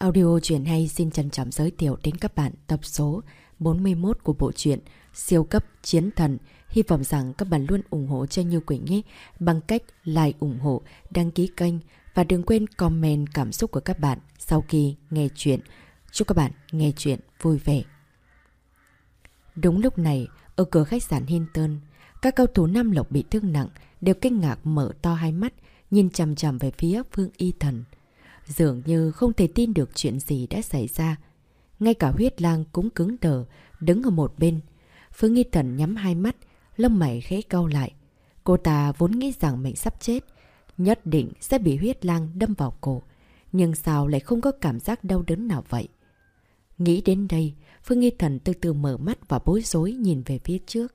Audio truyện hay xin trân trọng giới thiệu đến các bạn tập số 41 của bộ truyện Siêu cấp chiến thần. Hy vọng rằng các bạn luôn ủng hộ cho Như Quỳnh nhé bằng cách like ủng hộ, đăng ký kênh và đừng quên comment cảm xúc của các bạn sau khi nghe chuyện. Chúc các bạn nghe chuyện vui vẻ. Đúng lúc này, ở cửa khách sạn Hinton, các cao thủ Nam Lộc bị thương nặng đều kinh ngạc mở to hai mắt, nhìn chằm chằm về phía Phương Y Thần. Dường như không thể tin được chuyện gì đã xảy ra. Ngay cả huyết lang cũng cứng đờ, đứng ở một bên. Phương Nghi Thần nhắm hai mắt, lông mày khẽ cau lại. Cô ta vốn nghĩ rằng mình sắp chết, nhất định sẽ bị huyết lang đâm vào cổ. Nhưng sao lại không có cảm giác đau đớn nào vậy? Nghĩ đến đây, Phương Nghi Thần từ từ mở mắt và bối rối nhìn về phía trước.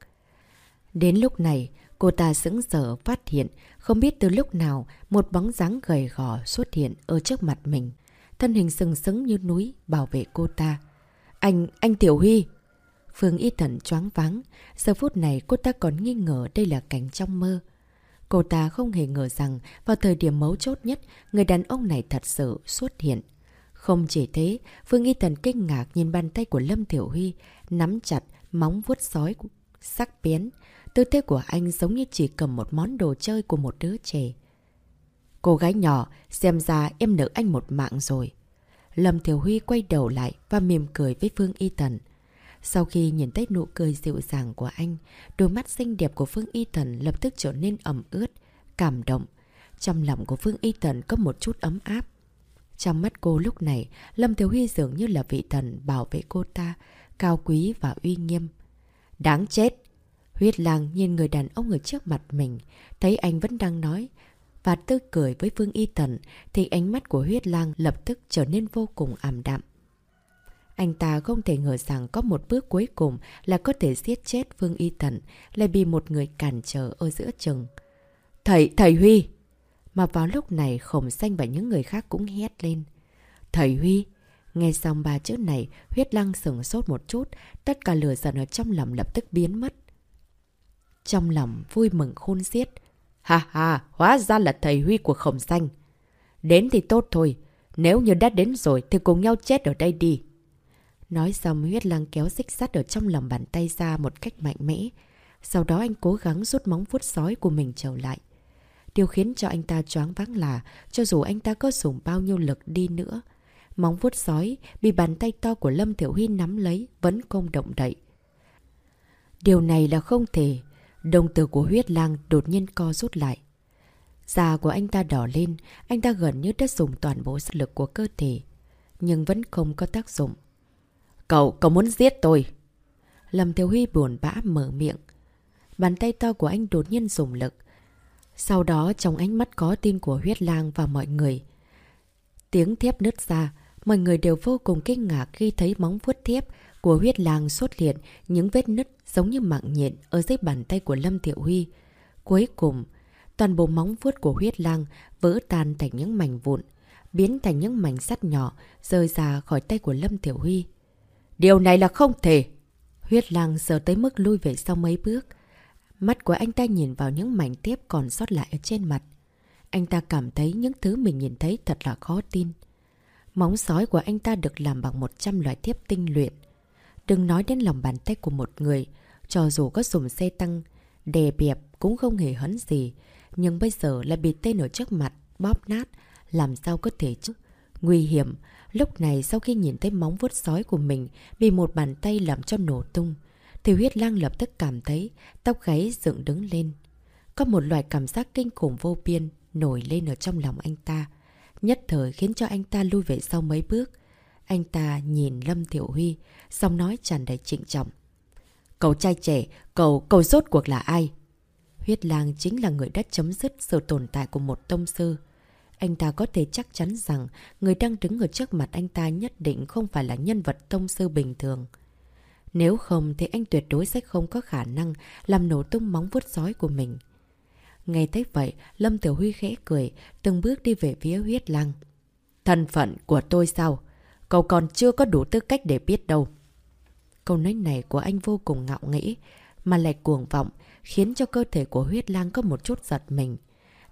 Đến lúc này, cô ta sững sờ phát hiện không biết từ lúc nào một bóng dáng gầy gò xuất hiện ở trước mặt mình. Thân hình sừng sững như núi bảo vệ cô ta. Anh, anh Tiểu Huy! Phương Y Thần choáng váng. Giờ phút này cô ta còn nghi ngờ đây là cảnh trong mơ. Cô ta không hề ngờ rằng vào thời điểm mấu chốt nhất, người đàn ông này thật sự xuất hiện. Không chỉ thế, Phương Y Thần kinh ngạc nhìn bàn tay của Lâm Tiểu Huy, nắm chặt móng vuốt sói sắc bén, Tư thế của anh giống như chỉ cầm một món đồ chơi của một đứa trẻ. Cô gái nhỏ, xem ra em nợ anh một mạng rồi. Lâm Thiểu Huy quay đầu lại và mỉm cười với Phương Y Tần. Sau khi nhìn thấy nụ cười dịu dàng của anh, đôi mắt xinh đẹp của Phương Y Tần lập tức trở nên ẩm ướt, cảm động. Trong lòng của Phương Y Tần có một chút ấm áp. Trong mắt cô lúc này, Lâm Thiếu Huy dường như là vị thần bảo vệ cô ta, cao quý và uy nghiêm. Đáng chết! Huyết lang nhìn người đàn ông ở trước mặt mình, thấy anh vẫn đang nói. Và tư cười với Phương Y Tần thì ánh mắt của huyết lang lập tức trở nên vô cùng ảm đạm. Anh ta không thể ngờ rằng có một bước cuối cùng là có thể giết chết Phương Y Tần, lại bị một người cản trở ở giữa chừng. Thầy, thầy Huy! Mà vào lúc này khổng xanh và những người khác cũng hét lên. Thầy Huy! Nghe xong ba chữ này, huyết lăng sừng sốt một chút, tất cả lửa giận ở trong lòng lập tức biến mất. Trong lòng vui mừng khôn xiết. Ha ha, hóa ra là thầy Huy của khổng xanh. Đến thì tốt thôi, nếu như đã đến rồi thì cùng nhau chết ở đây đi. Nói xong huyết lăng kéo xích sắt ở trong lòng bàn tay ra một cách mạnh mẽ. Sau đó anh cố gắng rút móng vuốt sói của mình trở lại. Điều khiến cho anh ta choáng váng là cho dù anh ta có dùng bao nhiêu lực đi nữa, móng vuốt sói bị bàn tay to của Lâm Thiểu Huy nắm lấy vẫn không động đậy. Điều này là không thể, Đồng tử của huyết lang đột nhiên co rút lại. Da của anh ta đỏ lên, anh ta gần như đã dùng toàn bộ sức lực của cơ thể. Nhưng vẫn không có tác dụng. Cậu, cậu muốn giết tôi. Lâm Thiếu Huy buồn bã mở miệng. Bàn tay to của anh đột nhiên dùng lực. Sau đó trong ánh mắt có tin của huyết lang và mọi người. Tiếng thiếp nứt ra, mọi người đều vô cùng kinh ngạc khi thấy móng vuốt thiếp của huyết lang xuất hiện những vết nứt giống như mạng nhện ở dưới bàn tay của Lâm Thiệu Huy. Cuối cùng, toàn bộ móng vuốt của huyết lang vỡ tan thành những mảnh vụn, biến thành những mảnh sắt nhỏ rơi ra khỏi tay của Lâm Thiểu Huy. Điều này là không thể! Huyết lang giờ tới mức lui về sau mấy bước. Mắt của anh ta nhìn vào những mảnh tiếp còn sót lại ở trên mặt. Anh ta cảm thấy những thứ mình nhìn thấy thật là khó tin. Móng sói của anh ta được làm bằng 100 loại thiếp tinh luyện. Đừng nói đến lòng bàn tay của một người, cho dù có dùng xe tăng, đè bẹp cũng không hề hấn gì. Nhưng bây giờ lại bị tên ở trước mặt, bóp nát, làm sao có thể chứ? Nguy hiểm, lúc này sau khi nhìn thấy móng vuốt sói của mình bị một bàn tay làm cho nổ tung, thì huyết lang lập tức cảm thấy tóc gáy dựng đứng lên. Có một loại cảm giác kinh khủng vô biên nổi lên ở trong lòng anh ta. Nhất thời khiến cho anh ta lui về sau mấy bước. Anh ta nhìn Lâm Tiểu Huy, xong nói tràn đầy trịnh trọng. Cậu trai trẻ, cậu, cậu rốt cuộc là ai? Huyết lang chính là người đã chấm dứt sự tồn tại của một tông sư. Anh ta có thể chắc chắn rằng người đang đứng ở trước mặt anh ta nhất định không phải là nhân vật tông sư bình thường. Nếu không thì anh tuyệt đối sẽ không có khả năng làm nổ tung móng vuốt sói của mình. ngay thấy vậy, Lâm Tiểu Huy khẽ cười, từng bước đi về phía huyết lang. Thân phận của tôi sao? Cậu còn chưa có đủ tư cách để biết đâu. Câu nói này của anh vô cùng ngạo nghĩ, mà lại cuồng vọng, khiến cho cơ thể của huyết lang có một chút giật mình.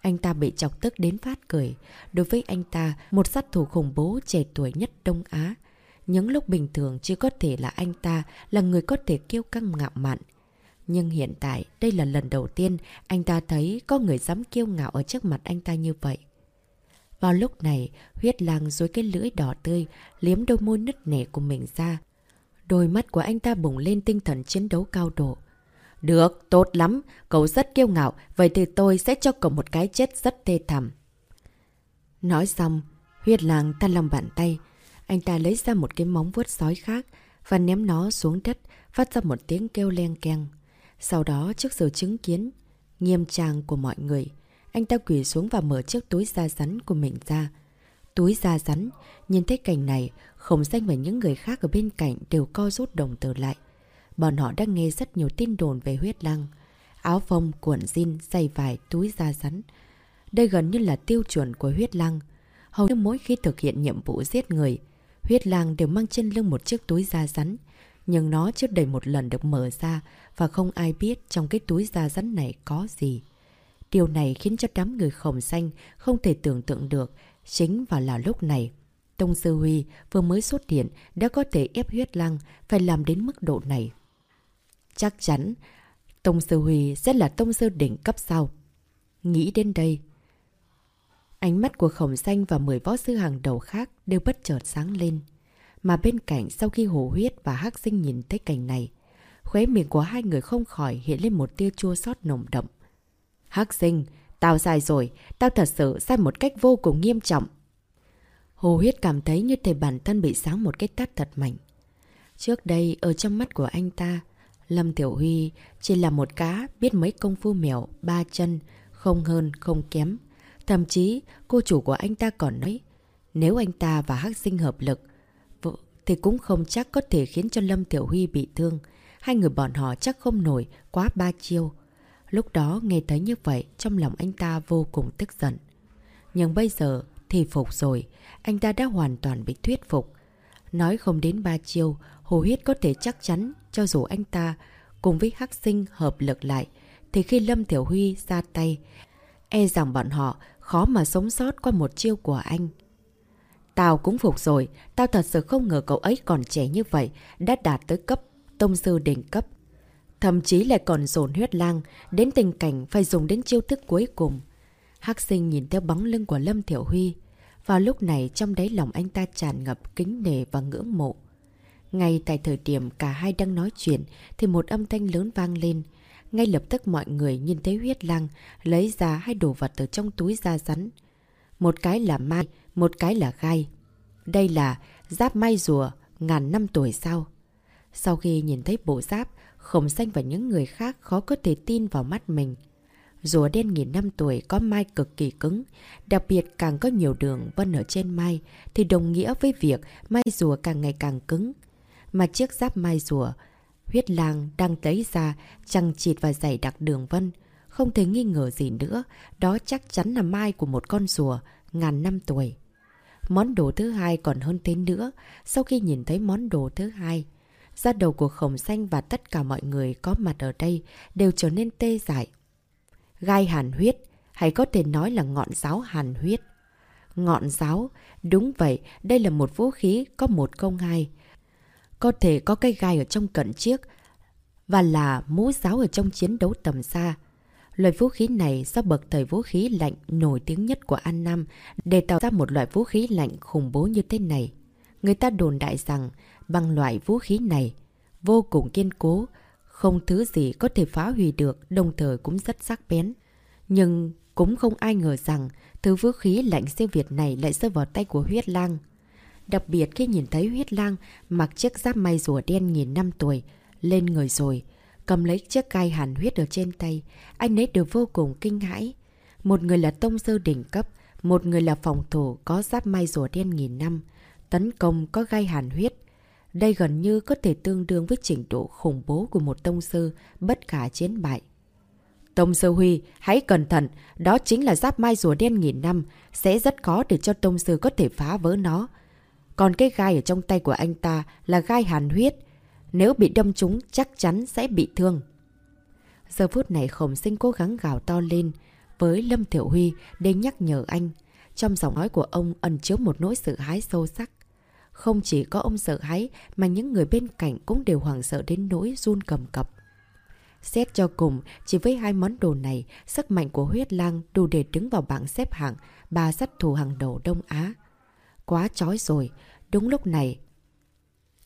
Anh ta bị chọc tức đến phát cười. Đối với anh ta, một sát thủ khủng bố trẻ tuổi nhất Đông Á. Những lúc bình thường chỉ có thể là anh ta là người có thể kiêu căng ngạo mạn. Nhưng hiện tại, đây là lần đầu tiên anh ta thấy có người dám kiêu ngạo ở trước mặt anh ta như vậy. Vào lúc này, huyết lang dối cái lưỡi đỏ tươi, liếm đôi môi nứt nẻ của mình ra. Đôi mắt của anh ta bùng lên tinh thần chiến đấu cao độ. Được, tốt lắm, cậu rất kiêu ngạo, vậy thì tôi sẽ cho cậu một cái chết rất thê thảm. Nói xong, huyết lang ta lòng bàn tay. Anh ta lấy ra một cái móng vuốt sói khác và ném nó xuống đất, phát ra một tiếng kêu len keng. Sau đó, trước sự chứng kiến, nghiêm trang của mọi người, anh ta quỳ xuống và mở chiếc túi da rắn của mình ra. Túi da rắn, nhìn thấy cảnh này, khổng danh và những người khác ở bên cạnh đều co rút đồng tử lại. Bọn họ đang nghe rất nhiều tin đồn về huyết lăng. Áo phông, cuộn jean, giày vải, túi da rắn. Đây gần như là tiêu chuẩn của huyết lăng. Hầu như mỗi khi thực hiện nhiệm vụ giết người, huyết lang đều mang trên lưng một chiếc túi da rắn. Nhưng nó chưa đầy một lần được mở ra và không ai biết trong cái túi da rắn này có gì. Điều này khiến cho đám người khổng xanh không thể tưởng tượng được. Chính vào là lúc này, Tông Sư Huy vừa mới xuất hiện đã có thể ép huyết lăng phải làm đến mức độ này. Chắc chắn, Tông Sư Huy sẽ là Tông Sư đỉnh cấp sau. Nghĩ đến đây, ánh mắt của khổng xanh và 10 võ sư hàng đầu khác đều bất chợt sáng lên. Mà bên cạnh sau khi hổ huyết và hắc sinh nhìn thấy cảnh này, khóe miệng của hai người không khỏi hiện lên một tia chua xót nồng đậm. Hắc sinh, tao sai rồi, tao thật sự sai một cách vô cùng nghiêm trọng. Hồ huyết cảm thấy như thể bản thân bị sáng một cái tát thật mạnh. Trước đây, ở trong mắt của anh ta, Lâm Tiểu Huy chỉ là một cá biết mấy công phu mèo, ba chân, không hơn, không kém. Thậm chí, cô chủ của anh ta còn nói, nếu anh ta và Hắc Sinh hợp lực, thì cũng không chắc có thể khiến cho Lâm Tiểu Huy bị thương. Hai người bọn họ chắc không nổi quá ba chiêu. Lúc đó nghe thấy như vậy, trong lòng anh ta vô cùng tức giận. Nhưng bây giờ thì phục rồi, anh ta đã hoàn toàn bị thuyết phục. Nói không đến ba chiêu, Hồ Huyết có thể chắc chắn cho dù anh ta cùng với Hắc Sinh hợp lực lại, thì khi Lâm Tiểu Huy ra tay, e rằng bọn họ khó mà sống sót qua một chiêu của anh. Tao cũng phục rồi, tao thật sự không ngờ cậu ấy còn trẻ như vậy, đã đạt tới cấp tông sư đỉnh cấp. Thậm chí lại còn dồn huyết lang, đến tình cảnh phải dùng đến chiêu thức cuối cùng. Hắc sinh nhìn theo bóng lưng của Lâm Thiểu Huy. Vào lúc này trong đáy lòng anh ta tràn ngập kính nề và ngưỡng mộ. Ngay tại thời điểm cả hai đang nói chuyện thì một âm thanh lớn vang lên. Ngay lập tức mọi người nhìn thấy huyết lang lấy ra hai đồ vật từ trong túi da rắn. Một cái là mai, một cái là gai. Đây là giáp mai rùa, ngàn năm tuổi sau. Sau khi nhìn thấy bộ giáp, Khổng xanh và những người khác khó có thể tin vào mắt mình. Rùa đen nghìn năm tuổi có mai cực kỳ cứng, đặc biệt càng có nhiều đường vân ở trên mai thì đồng nghĩa với việc mai rùa càng ngày càng cứng. Mà chiếc giáp mai rùa, huyết lang đang lấy ra chằng chịt và dày đặc đường vân. Không thể nghi ngờ gì nữa, đó chắc chắn là mai của một con rùa ngàn năm tuổi. Món đồ thứ hai còn hơn thế nữa, sau khi nhìn thấy món đồ thứ hai, Da đầu của khổng xanh và tất cả mọi người có mặt ở đây đều trở nên tê dại. Gai hàn huyết, hay có thể nói là ngọn giáo hàn huyết. Ngọn giáo, đúng vậy, đây là một vũ khí có một công hai. Có thể có cây gai ở trong cận chiếc và là mũ giáo ở trong chiến đấu tầm xa. Loại vũ khí này do bậc thời vũ khí lạnh nổi tiếng nhất của An Nam để tạo ra một loại vũ khí lạnh khủng bố như thế này. Người ta đồn đại rằng bằng loại vũ khí này vô cùng kiên cố, không thứ gì có thể phá hủy được, đồng thời cũng rất sắc bén. Nhưng cũng không ai ngờ rằng thứ vũ khí lạnh siêu việt này lại rơi vào tay của huyết lang. Đặc biệt khi nhìn thấy huyết lang mặc chiếc giáp may rùa đen nghìn năm tuổi, lên người rồi, cầm lấy chiếc gai hàn huyết ở trên tay, anh ấy đều vô cùng kinh hãi. Một người là tông sư đỉnh cấp, một người là phòng thủ có giáp may rùa đen nghìn năm, tấn công có gai hàn huyết, đây gần như có thể tương đương với trình độ khủng bố của một tông sư bất khả chiến bại. Tông sư Huy, hãy cẩn thận, đó chính là giáp mai rùa đen nghìn năm, sẽ rất khó để cho tông sư có thể phá vỡ nó. Còn cái gai ở trong tay của anh ta là gai hàn huyết, nếu bị đâm trúng chắc chắn sẽ bị thương. Giờ phút này khổng sinh cố gắng gào to lên, với Lâm Thiểu Huy để nhắc nhở anh. Trong giọng nói của ông ẩn chứa một nỗi sợ hãi sâu sắc. Không chỉ có ông sợ hãi mà những người bên cạnh cũng đều hoảng sợ đến nỗi run cầm cập. Xét cho cùng, chỉ với hai món đồ này, sức mạnh của huyết lang đủ để đứng vào bảng xếp hạng ba sát thủ hàng đầu Đông Á. Quá chói rồi, đúng lúc này.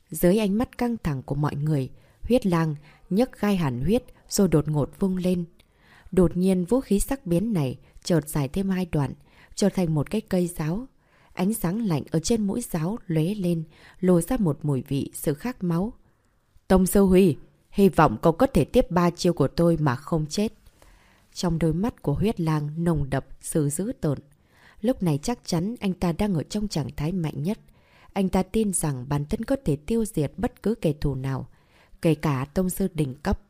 Dưới ánh mắt căng thẳng của mọi người, huyết lang nhấc gai hẳn huyết rồi đột ngột vung lên. Đột nhiên vũ khí sắc biến này chợt dài thêm hai đoạn, trở thành một cái cây giáo. Ánh sáng lạnh ở trên mũi giáo lóe lên, lồi ra một mùi vị sự khác máu. Tông Sơ Huy, hy vọng cậu có thể tiếp ba chiêu của tôi mà không chết. Trong đôi mắt của huyết lang nồng đập sự dữ tợn. Lúc này chắc chắn anh ta đang ở trong trạng thái mạnh nhất. Anh ta tin rằng bản thân có thể tiêu diệt bất cứ kẻ thù nào, kể cả tông sư đỉnh cấp.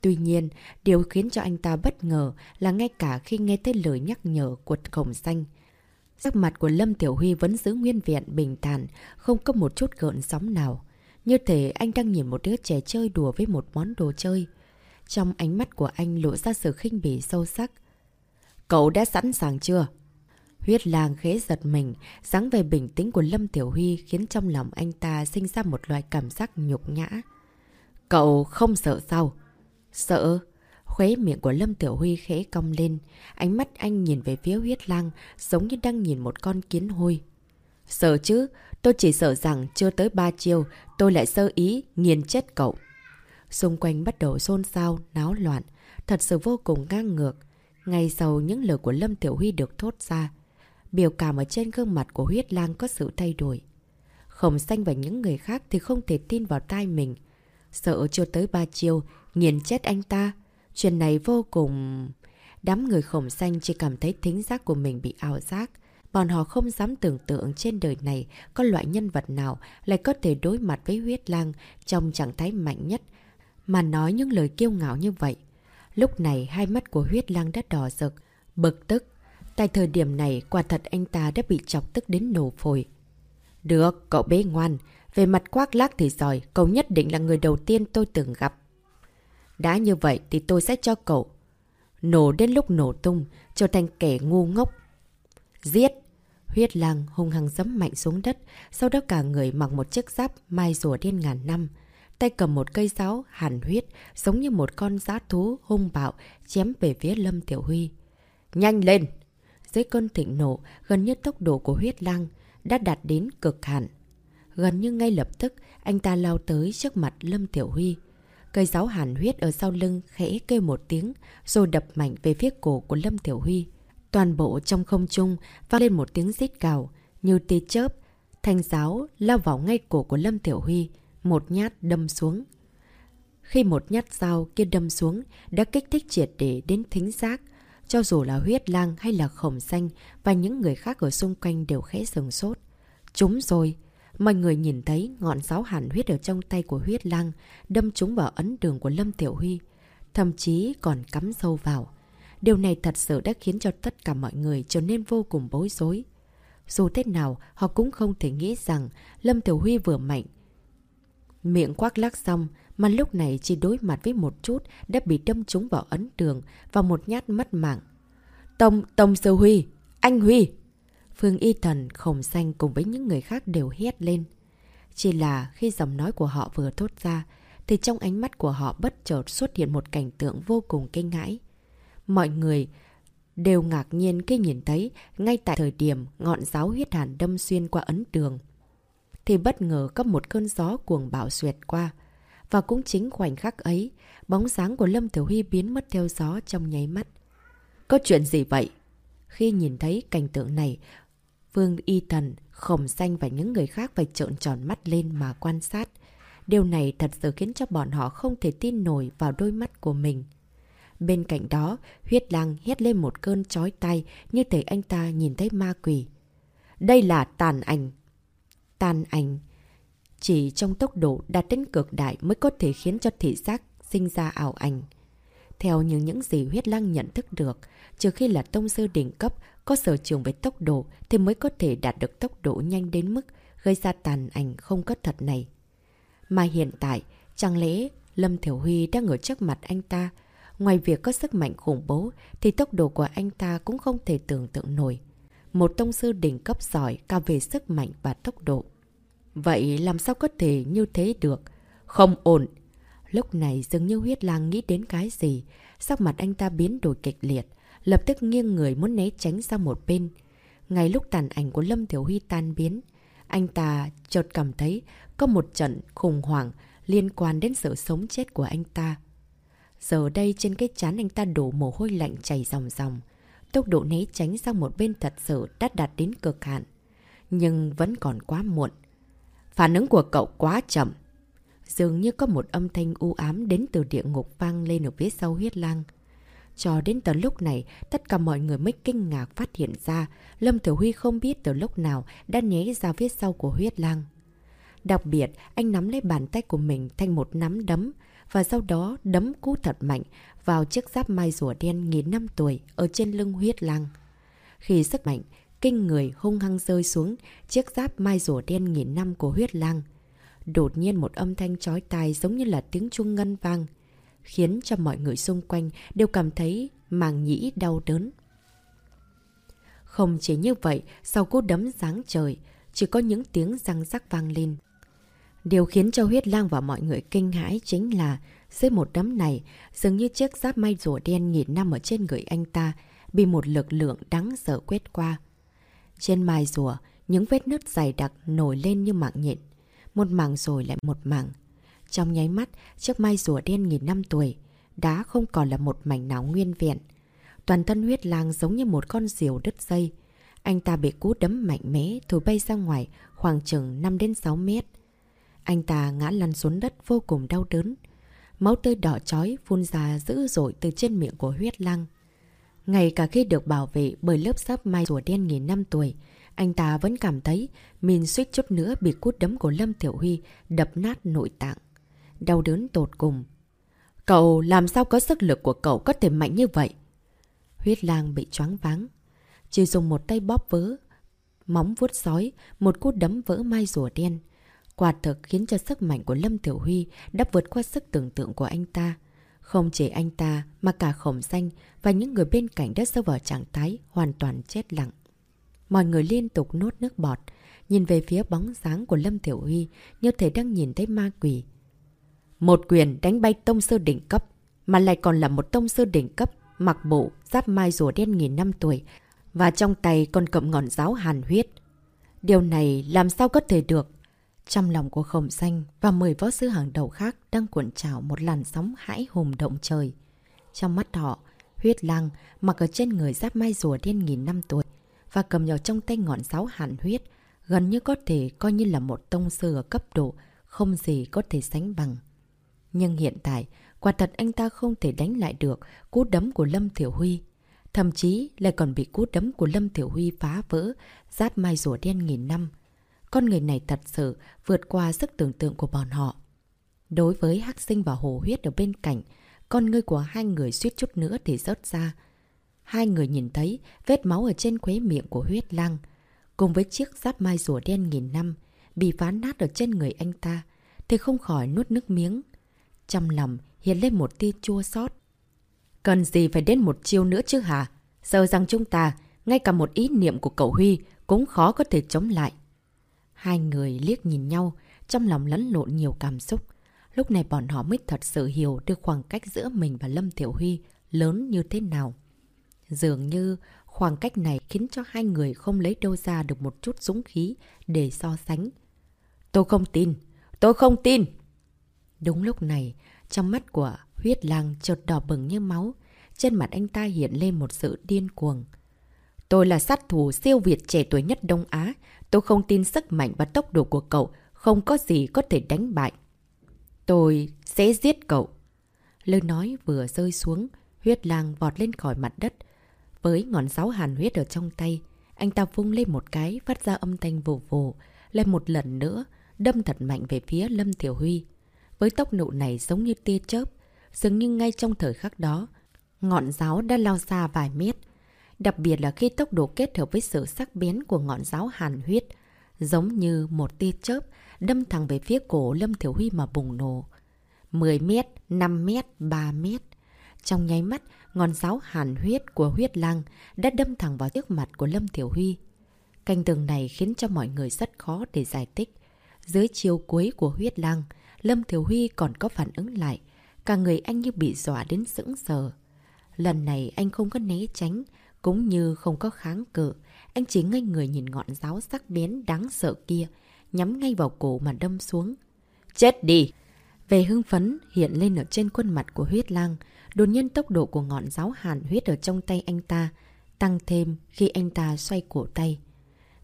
Tuy nhiên, điều khiến cho anh ta bất ngờ là ngay cả khi nghe thấy lời nhắc nhở của khổng xanh, sắc mặt của Lâm Tiểu Huy vẫn giữ nguyên vẹn bình thản, không có một chút gợn sóng nào. Như thể anh đang nhìn một đứa trẻ chơi đùa với một món đồ chơi. Trong ánh mắt của anh lộ ra sự khinh bỉ sâu sắc. Cậu đã sẵn sàng chưa? Huyết lang khế giật mình, dáng về bình tĩnh của Lâm Tiểu Huy khiến trong lòng anh ta sinh ra một loại cảm giác nhục nhã. Cậu không sợ sao? Sợ. Khuế miệng của Lâm Tiểu Huy khẽ cong lên. Ánh mắt anh nhìn về phía huyết lang, giống như đang nhìn một con kiến hôi. Sợ chứ, tôi chỉ sợ rằng chưa tới ba chiều tôi lại sơ ý, nghiền chết cậu. Xung quanh bắt đầu xôn xao, náo loạn, thật sự vô cùng ngang ngược. Ngay sau những lời của Lâm Tiểu Huy được thốt ra, biểu cảm ở trên gương mặt của huyết lang có sự thay đổi. Khổng xanh và những người khác thì không thể tin vào tai mình. Sợ chưa tới ba chiều nghiền chết anh ta. Chuyện này vô cùng... Đám người khổng xanh chỉ cảm thấy thính giác của mình bị ảo giác. Bọn họ không dám tưởng tượng trên đời này có loại nhân vật nào lại có thể đối mặt với huyết lang trong trạng thái mạnh nhất, mà nói những lời kiêu ngạo như vậy. Lúc này hai mắt của huyết lang đã đỏ rực, bực tức. Tại thời điểm này quả thật anh ta đã bị chọc tức đến nổ phổi. Được, cậu bé ngoan. Về mặt quác lác thì giỏi, cậu nhất định là người đầu tiên tôi từng gặp. Đã như vậy thì tôi sẽ cho cậu nổ đến lúc nổ tung, trở thành kẻ ngu ngốc. Giết! Huyết lang hung hăng dấm mạnh xuống đất, sau đó cả người mặc một chiếc giáp mai rùa điên ngàn năm. Tay cầm một cây giáo hàn huyết, giống như một con giá thú hung bạo, chém về phía Lâm Tiểu Huy. Nhanh lên! Dưới cơn thịnh nổ, gần như tốc độ của huyết lang đã đạt đến cực hạn. Gần như ngay lập tức, anh ta lao tới trước mặt Lâm Tiểu Huy. Cây giáo hàn huyết ở sau lưng khẽ kêu một tiếng, rồi đập mạnh về phía cổ của Lâm Tiểu Huy. Toàn bộ trong không trung vang lên một tiếng rít cào, như tia chớp. Thanh giáo lao vào ngay cổ của Lâm Tiểu Huy, một nhát đâm xuống. Khi một nhát dao kia đâm xuống, đã kích thích triệt để đến thính giác. Cho dù là huyết lang hay là khổng xanh và những người khác ở xung quanh đều khẽ sừng sốt. Chúng rồi! Mọi người nhìn thấy ngọn giáo hàn huyết ở trong tay của huyết lang đâm trúng vào ấn đường của Lâm Tiểu Huy. Thậm chí còn cắm sâu vào. Điều này thật sự đã khiến cho tất cả mọi người trở nên vô cùng bối rối. Dù thế nào, họ cũng không thể nghĩ rằng Lâm Tiểu Huy vừa mạnh. Miệng quát lắc xong, mà lúc này chỉ đối mặt với một chút đã bị đâm trúng vào ấn đường và một nhát mất mạng. Tông, Tông Sư Huy! Anh Huy! Phương Y Thần, Khổng Xanh cùng với những người khác đều hét lên. Chỉ là khi giọng nói của họ vừa thốt ra, thì trong ánh mắt của họ bất chợt xuất hiện một cảnh tượng vô cùng kinh ngãi. Mọi người đều ngạc nhiên khi nhìn thấy ngay tại thời điểm ngọn giáo huyết hàn đâm xuyên qua ấn tường, Thì bất ngờ có một cơn gió cuồng bạo xuyệt qua. Và cũng chính khoảnh khắc ấy, bóng sáng của Lâm Thiểu Huy biến mất theo gió trong nháy mắt. Có chuyện gì vậy? Khi nhìn thấy cảnh tượng này, Vương Y Thần, Khổng Xanh và những người khác phải trợn tròn mắt lên mà quan sát. Điều này thật sự khiến cho bọn họ không thể tin nổi vào đôi mắt của mình. Bên cạnh đó, huyết lang hét lên một cơn chói tay như thể anh ta nhìn thấy ma quỷ. Đây là tàn ảnh. Tàn ảnh. Chỉ trong tốc độ đạt đến cực đại mới có thể khiến cho thị giác sinh ra ảo ảnh. Theo như những gì huyết lang nhận thức được, trừ khi là tông sư đỉnh cấp có sở trường về tốc độ thì mới có thể đạt được tốc độ nhanh đến mức gây ra tàn ảnh không có thật này. Mà hiện tại, chẳng lẽ Lâm Thiểu Huy đang ở trước mặt anh ta, ngoài việc có sức mạnh khủng bố, thì tốc độ của anh ta cũng không thể tưởng tượng nổi. Một tông sư đỉnh cấp giỏi cả về sức mạnh và tốc độ. Vậy làm sao có thể như thế được? Không ổn. Lúc này dường như huyết lang nghĩ đến cái gì. Sắc mặt anh ta biến đổi kịch liệt. Lập tức nghiêng người muốn né tránh sang một bên. Ngay lúc tàn ảnh của Lâm Tiểu Huy tan biến, anh ta chợt cảm thấy có một trận khủng hoảng liên quan đến sự sống chết của anh ta. Giờ đây trên cái chán anh ta đổ mồ hôi lạnh chảy ròng ròng. Tốc độ né tránh sang một bên thật sự đã đạt đến cực hạn. Nhưng vẫn còn quá muộn. Phản ứng của cậu quá chậm. Dường như có một âm thanh u ám đến từ địa ngục vang lên ở phía sau huyết lang. Cho đến tận lúc này, tất cả mọi người mới kinh ngạc phát hiện ra Lâm Tiểu Huy không biết từ lúc nào đã nhé ra phía sau của huyết lang. Đặc biệt, anh nắm lấy bàn tay của mình thành một nắm đấm và sau đó đấm cú thật mạnh vào chiếc giáp mai rùa đen nghìn năm tuổi ở trên lưng huyết lang. Khi sức mạnh, kinh người hung hăng rơi xuống chiếc giáp mai rùa đen nghìn năm của huyết lang. Đột nhiên một âm thanh chói tai giống như là tiếng chuông ngân vang, khiến cho mọi người xung quanh đều cảm thấy màng nhĩ đau đớn. Không chỉ như vậy, sau cú đấm sáng trời, chỉ có những tiếng răng rắc vang lên. Điều khiến cho huyết lang và mọi người kinh hãi chính là dưới một đấm này, dường như chiếc giáp may rùa đen nghìn năm ở trên người anh ta bị một lực lượng đáng sợ quét qua. Trên mai rùa, những vết nứt dày đặc nổi lên như mạng nhện. Một mảng rồi lại một mảng. Trong nháy mắt, chiếc mai rùa đen nghìn năm tuổi, đã không còn là một mảnh nào nguyên vẹn. Toàn thân huyết lang giống như một con diều đứt dây. Anh ta bị cú đấm mạnh mẽ thổi bay ra ngoài khoảng chừng 5-6 mét. Anh ta ngã lăn xuống đất vô cùng đau đớn. Máu tươi đỏ chói phun ra dữ dội từ trên miệng của huyết lăng. Ngay cả khi được bảo vệ bởi lớp sáp mai rùa đen nghìn năm tuổi, anh ta vẫn cảm thấy mình suýt chút nữa bị cút đấm của Lâm Tiểu Huy đập nát nội tạng. Đau đớn tột cùng. Cậu làm sao có sức lực của cậu có thể mạnh như vậy? Huyết lang bị choáng váng. Chỉ dùng một tay bóp vỡ, móng vuốt sói, một cú đấm vỡ mai rùa đen. Quả thực khiến cho sức mạnh của Lâm Tiểu Huy đã vượt qua sức tưởng tượng của anh ta. Không chỉ anh ta mà cả khổng danh và những người bên cạnh đã sâu vào trạng thái hoàn toàn chết lặng. Mọi người liên tục nốt nước bọt, nhìn về phía bóng dáng của Lâm Tiểu Huy như thể đang nhìn thấy ma quỷ. Một quyền đánh bay tông sư đỉnh cấp, mà lại còn là một tông sư đỉnh cấp, mặc bộ, giáp mai rùa đen nghìn năm tuổi, và trong tay còn cầm ngọn giáo hàn huyết. Điều này làm sao có thể được? Trong lòng của khổng xanh và 10 võ sư hàng đầu khác đang cuộn trào một làn sóng hãi hùng động trời. Trong mắt họ, huyết lang mặc ở trên người giáp mai rùa đen nghìn năm tuổi và cầm nhỏ trong tay ngọn giáo hàn huyết, gần như có thể coi như là một tông sư ở cấp độ không gì có thể sánh bằng. Nhưng hiện tại, quả thật anh ta không thể đánh lại được cú đấm của Lâm Thiểu Huy. Thậm chí lại còn bị cú đấm của Lâm Thiểu Huy phá vỡ, giáp mai rùa đen nghìn năm. Con người này thật sự vượt qua sức tưởng tượng của bọn họ. Đối với Hắc Sinh và Hồ Huyết ở bên cạnh, con ngươi của hai người suýt chút nữa thì rớt ra. Hai người nhìn thấy vết máu ở trên khuế miệng của huyết lăng, cùng với chiếc giáp mai rùa đen nghìn năm bị phá nát ở trên người anh ta, thì không khỏi nuốt nước miếng. Trong lòng hiện lên một tia chua xót. Cần gì phải đến một chiêu nữa chứ hả? Sợ rằng chúng ta, ngay cả một ý niệm của cậu Huy cũng khó có thể chống lại. Hai người liếc nhìn nhau, trong lòng lẫn lộn nhiều cảm xúc. Lúc này bọn họ mới thật sự hiểu được khoảng cách giữa mình và Lâm Tiểu Huy lớn như thế nào. Dường như khoảng cách này khiến cho hai người không lấy đâu ra được một chút dũng khí để so sánh. Tôi không tin! Tôi không tin! Đúng lúc này, trong mắt của huyết lang chợt đỏ bừng như máu. Trên mặt anh ta hiện lên một sự điên cuồng. Tôi là sát thủ siêu việt trẻ tuổi nhất Đông Á. Tôi không tin sức mạnh và tốc độ của cậu không có gì có thể đánh bại. Tôi sẽ giết cậu. Lời nói vừa rơi xuống, huyết lang vọt lên khỏi mặt đất. Với ngọn giáo hàn huyết ở trong tay, anh ta vung lên một cái phát ra âm thanh vù vù, lên một lần nữa, đâm thật mạnh về phía Lâm Tiểu Huy. Với tốc độ này giống như tia chớp, dường như ngay trong thời khắc đó, ngọn giáo đã lao xa vài mét. Đặc biệt là khi tốc độ kết hợp với sự sắc bén của ngọn giáo hàn huyết, giống như một tia chớp đâm thẳng về phía cổ Lâm Thiểu Huy mà bùng nổ. 10 mét, 5 mét, 3 mét. Trong nháy mắt, ngọn giáo hàn huyết của huyết lang đã đâm thẳng vào trước mặt của Lâm Thiểu Huy. Canh tường này khiến cho mọi người rất khó để giải thích. Dưới chiều cuối của huyết lang, Lâm Thiểu Huy còn có phản ứng lại. Cả người anh như bị dọa đến sững sờ. Lần này anh không có né tránh, cũng như không có kháng cự. Anh chỉ ngây người nhìn ngọn giáo sắc bén đáng sợ kia, nhắm ngay vào cổ mà đâm xuống. Chết đi! Về hưng phấn hiện lên ở trên khuôn mặt của huyết lang, đột nhiên tốc độ của ngọn giáo hàn huyết ở trong tay anh ta tăng thêm khi anh ta xoay cổ tay.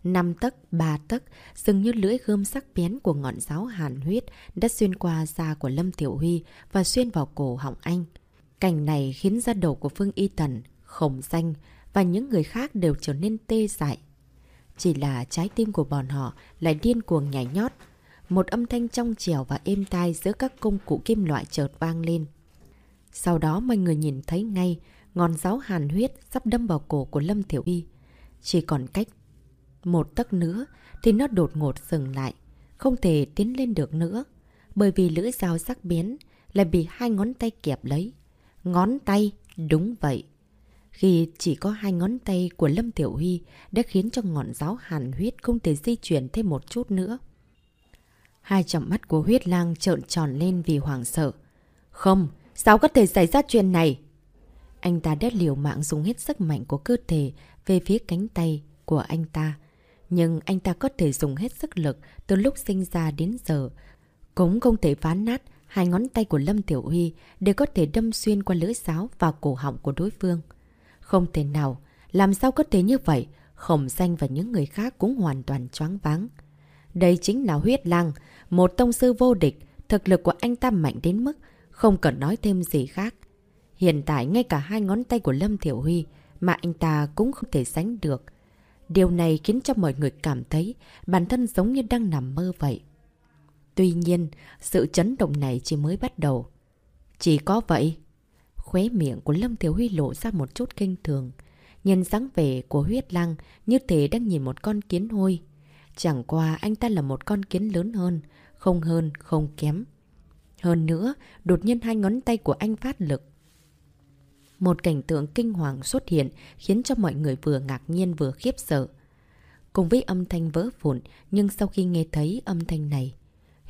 Năm tấc, ba tấc, dường như lưỡi gươm sắc bén của ngọn giáo hàn huyết đã xuyên qua da của Lâm Tiểu Huy và xuyên vào cổ họng anh. Cảnh này khiến da đầu của Phương Y Tần, Khổng Danh và những người khác đều trở nên tê dại. Chỉ là trái tim của bọn họ lại điên cuồng nhảy nhót. Một âm thanh trong trèo và êm tai giữa các công cụ kim loại chợt vang lên. Sau đó mọi người nhìn thấy ngay ngọn giáo hàn huyết sắp đâm vào cổ của Lâm Thiểu Y. Chỉ còn cách một tấc nữa thì nó đột ngột dừng lại, không thể tiến lên được nữa. Bởi vì lưỡi dao sắc bén lại bị hai ngón tay kẹp lấy. Ngón tay, đúng vậy. Khi chỉ có hai ngón tay của Lâm Tiểu Huy đã khiến cho ngọn giáo hàn huyết không thể di chuyển thêm một chút nữa. Hai trọng mắt của huyết lang trợn tròn lên vì hoảng sợ. Không, sao có thể xảy ra chuyện này? Anh ta đã liều mạng dùng hết sức mạnh của cơ thể về phía cánh tay của anh ta. Nhưng anh ta có thể dùng hết sức lực từ lúc sinh ra đến giờ. Cũng không thể phá nát hai ngón tay của Lâm Tiểu Huy để có thể đâm xuyên qua lưỡi giáo vào cổ họng của đối phương. Không thể nào, làm sao có thể như vậy? Khổng danh và những người khác cũng hoàn toàn choáng váng. Đây chính là huyết lang, một tông sư vô địch, thực lực của anh ta mạnh đến mức không cần nói thêm gì khác. Hiện tại ngay cả hai ngón tay của Lâm Thiểu Huy mà anh ta cũng không thể sánh được. Điều này khiến cho mọi người cảm thấy bản thân giống như đang nằm mơ vậy. Tuy nhiên, sự chấn động này chỉ mới bắt đầu. Chỉ có vậy. Khóe miệng của Lâm Thiếu Huy lộ ra một chút kinh thường. Nhìn dáng vẻ của huyết lăng như thể đang nhìn một con kiến hôi. Chẳng qua anh ta là một con kiến lớn hơn, không hơn, không kém. Hơn nữa, đột nhiên hai ngón tay của anh phát lực. Một cảnh tượng kinh hoàng xuất hiện khiến cho mọi người vừa ngạc nhiên vừa khiếp sợ. Cùng với âm thanh vỡ vụn, nhưng sau khi nghe thấy âm thanh này,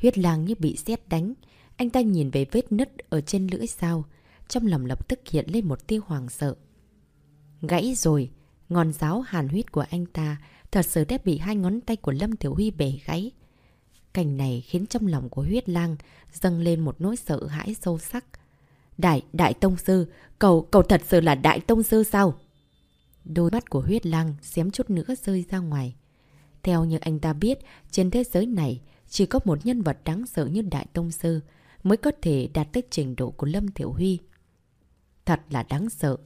huyết lang như bị sét đánh. Anh ta nhìn về vết nứt ở trên lưỡi sao, trong lòng lập tức hiện lên một tia hoàng sợ. Gãy rồi, ngọn giáo hàn huyết của anh ta thật sự đã bị hai ngón tay của Lâm Tiểu Huy bể gãy. Cảnh này khiến trong lòng của huyết lang dâng lên một nỗi sợ hãi sâu sắc. Đại, đại tông sư, cậu, cậu thật sự là đại tông sư sao? Đôi mắt của huyết lang xém chút nữa rơi ra ngoài. Theo như anh ta biết, trên thế giới này chỉ có một nhân vật đáng sợ như đại tông sư mới có thể đạt tới trình độ của Lâm Thiểu Huy. Thật là đáng sợ.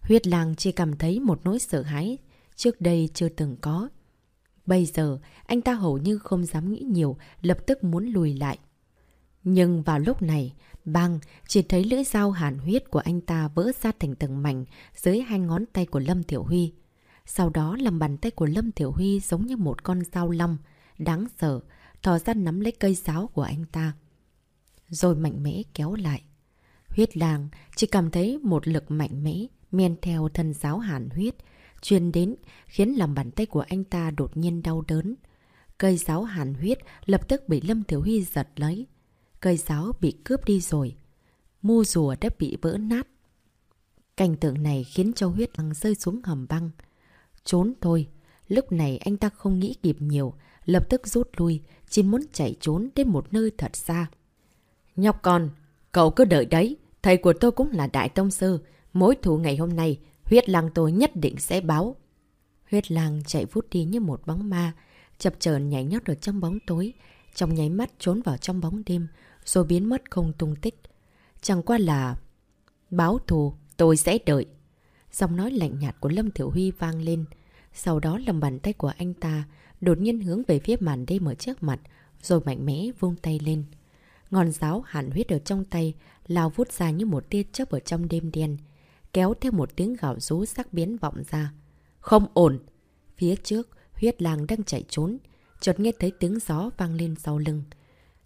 Huyết lang chỉ cảm thấy một nỗi sợ hãi trước đây chưa từng có. Bây giờ, anh ta hầu như không dám nghĩ nhiều, lập tức muốn lùi lại. Nhưng vào lúc này, băng chỉ thấy lưỡi dao hàn huyết của anh ta vỡ ra thành từng mảnh dưới hai ngón tay của Lâm Tiểu Huy. Sau đó làm bàn tay của Lâm Tiểu Huy giống như một con dao long, đáng sợ, thò ra nắm lấy cây giáo của anh ta. Rồi mạnh mẽ kéo lại. Huyết làng chỉ cảm thấy một lực mạnh mẽ men theo thân giáo hàn huyết, truyền đến khiến lòng bàn tay của anh ta đột nhiên đau đớn. Cây giáo hàn huyết lập tức bị Lâm Tiểu Huy giật lấy. Cây giáo bị cướp đi rồi. Mu rùa đã bị vỡ nát. Cảnh tượng này khiến cho huyết lăng rơi xuống hầm băng. Trốn thôi. Lúc này anh ta không nghĩ kịp nhiều, lập tức rút lui, chỉ muốn chạy trốn đến một nơi thật xa. Nhóc con, cậu cứ đợi đấy, thầy của tôi cũng là đại tông sư, mối thù ngày hôm nay, huyết lang tôi nhất định sẽ báo. Huyết lang chạy vút đi như một bóng ma, chập chờn nhảy nhót ở trong bóng tối, trong nháy mắt trốn vào trong bóng đêm, rồi biến mất không tung tích. Chẳng qua là... Báo thù, tôi sẽ đợi. Giọng nói lạnh nhạt của Lâm Thiểu Huy vang lên. Sau đó lòng bàn tay của anh ta đột nhiên hướng về phía màn đêm ở trước mặt, rồi mạnh mẽ vung tay lên. Ngọn giáo hàn huyết ở trong tay, lao vút ra như một tia chớp ở trong đêm đen, kéo theo một tiếng gạo rú sắc biến vọng ra. Không ổn! Phía trước, huyết làng đang chạy trốn, chợt nghe thấy tiếng gió vang lên sau lưng.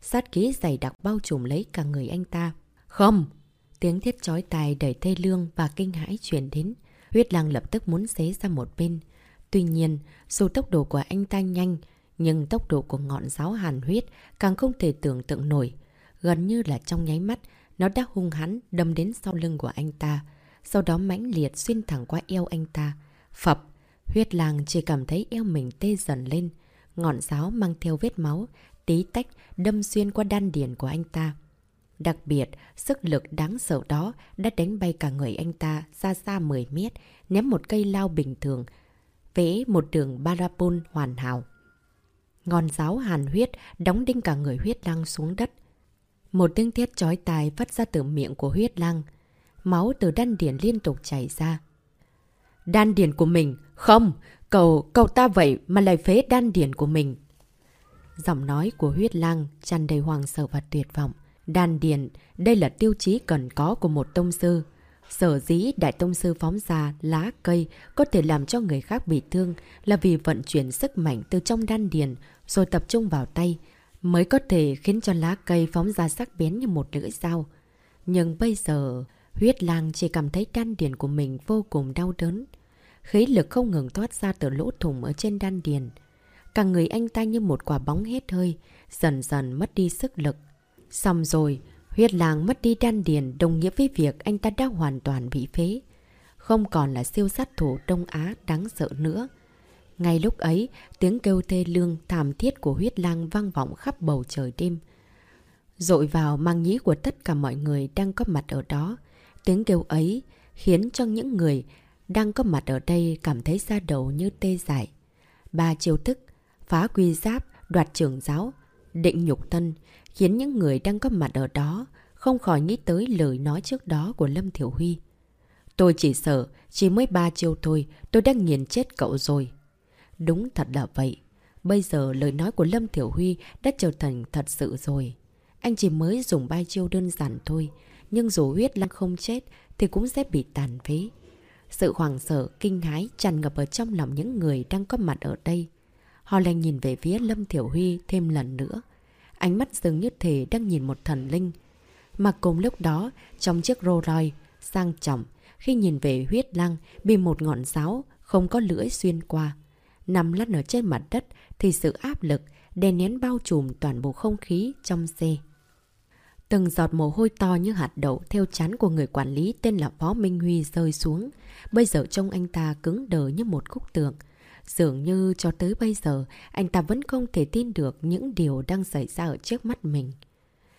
Sát khí dày đặc bao trùm lấy cả người anh ta. Không! tiếng thiết chói tài đầy thê lương và kinh hãi chuyển đến. Huyết lang lập tức muốn xé ra một bên. Tuy nhiên, dù tốc độ của anh ta nhanh, nhưng tốc độ của ngọn giáo hàn huyết càng không thể tưởng tượng nổi. Gần như là trong nháy mắt, nó đã hung hắn đâm đến sau lưng của anh ta. Sau đó mãnh liệt xuyên thẳng qua eo anh ta. Phập, huyết lang chỉ cảm thấy eo mình tê dần lên. Ngọn giáo mang theo vết máu, tí tách đâm xuyên qua đan điền của anh ta. Đặc biệt, sức lực đáng sợ đó đã đánh bay cả người anh ta ra xa 10 mét, ném một cây lao bình thường, vẽ một đường parabol hoàn hảo. Ngọn giáo hàn huyết đóng đinh cả người huyết lang xuống đất. Một tiếng thiết chói tai phát ra từ miệng của huyết lang. Máu từ đan điền liên tục chảy ra. Đan điền của mình? Không! Cậu, cậu ta vậy mà lại phế đan điền của mình. Giọng nói của huyết lang tràn đầy hoàng sợ và tuyệt vọng. Đan điền, đây là tiêu chí cần có của một tông sư. Sở dĩ Đại Tông Sư phóng ra lá cây có thể làm cho người khác bị thương là vì vận chuyển sức mạnh từ trong đan điền rồi tập trung vào tay, mới có thể khiến cho lá cây phóng ra sắc bén như một lưỡi dao. Nhưng bây giờ, huyết lang chỉ cảm thấy đan điền của mình vô cùng đau đớn. Khí lực không ngừng thoát ra từ lỗ thủng ở trên đan điền. Cả người anh ta như một quả bóng hết hơi, dần dần mất đi sức lực. Xong rồi, huyết lang mất đi đan điền đồng nghĩa với việc anh ta đã hoàn toàn bị phế. Không còn là siêu sát thủ Đông Á đáng sợ nữa. Ngay lúc ấy, tiếng kêu thê lương thảm thiết của huyết lang vang vọng khắp bầu trời đêm. Rội vào mang nhĩ của tất cả mọi người đang có mặt ở đó. Tiếng kêu ấy khiến cho những người đang có mặt ở đây cảm thấy da đầu như tê dại. Ba chiêu thức, phá quy giáp, đoạt trưởng giáo, định nhục thân, khiến những người đang có mặt ở đó không khỏi nghĩ tới lời nói trước đó của Lâm Thiểu Huy. Tôi chỉ sợ, chỉ mới ba chiêu thôi, tôi đã nghiền chết cậu rồi. Đúng thật là vậy. Bây giờ lời nói của Lâm Thiểu Huy đã trở thành thật sự rồi. Anh chỉ mới dùng ba chiêu đơn giản thôi, nhưng dù huyết lăng không chết thì cũng sẽ bị tàn phế. Sự hoảng sợ, kinh hái tràn ngập ở trong lòng những người đang có mặt ở đây. Ho Lanh nhìn về phía Lâm Thiểu Huy thêm lần nữa. Ánh mắt dường như thể đang nhìn một thần linh. Mà cùng lúc đó, trong chiếc rô roi, sang trọng, khi nhìn về huyết lăng bị một ngọn giáo không có lưỡi xuyên qua. Nằm lăn ở trên mặt đất thì sự áp lực đè nén bao trùm toàn bộ không khí trong xe. Từng giọt mồ hôi to như hạt đậu theo chán của người quản lý tên là Phó Minh Huy rơi xuống. Bây giờ trông anh ta cứng đờ như một khúc tượng. Dường như cho tới bây giờ, anh ta vẫn không thể tin được những điều đang xảy ra ở trước mắt mình.